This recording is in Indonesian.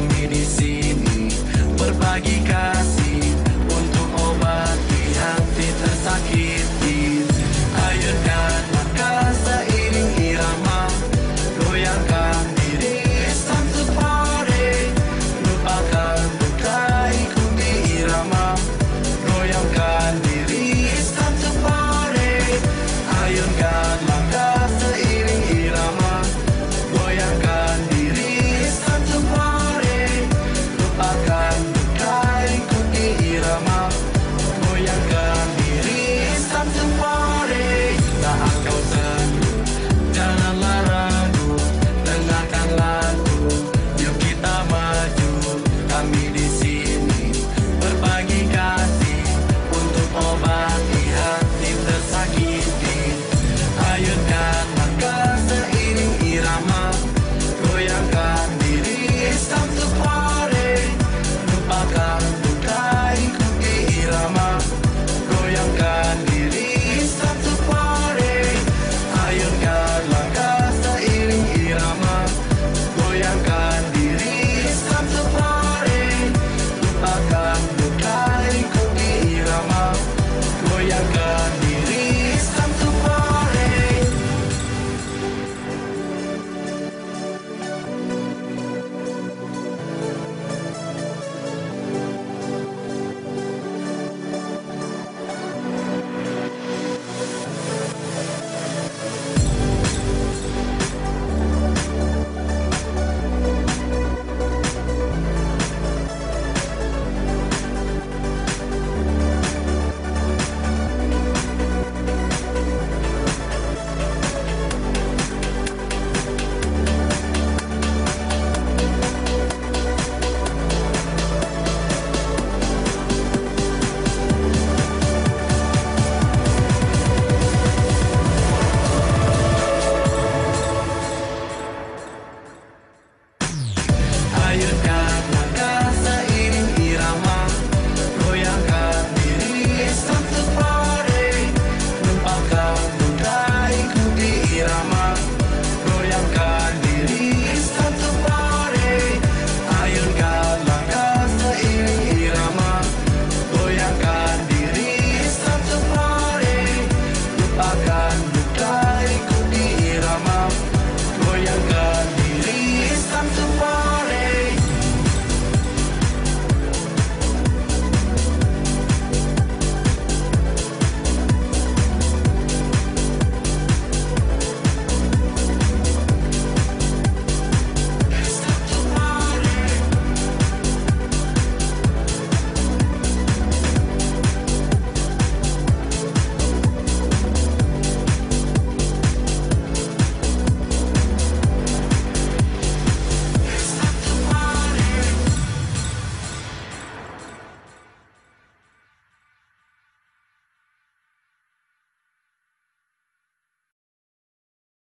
kami di sini. Berbagikan пока.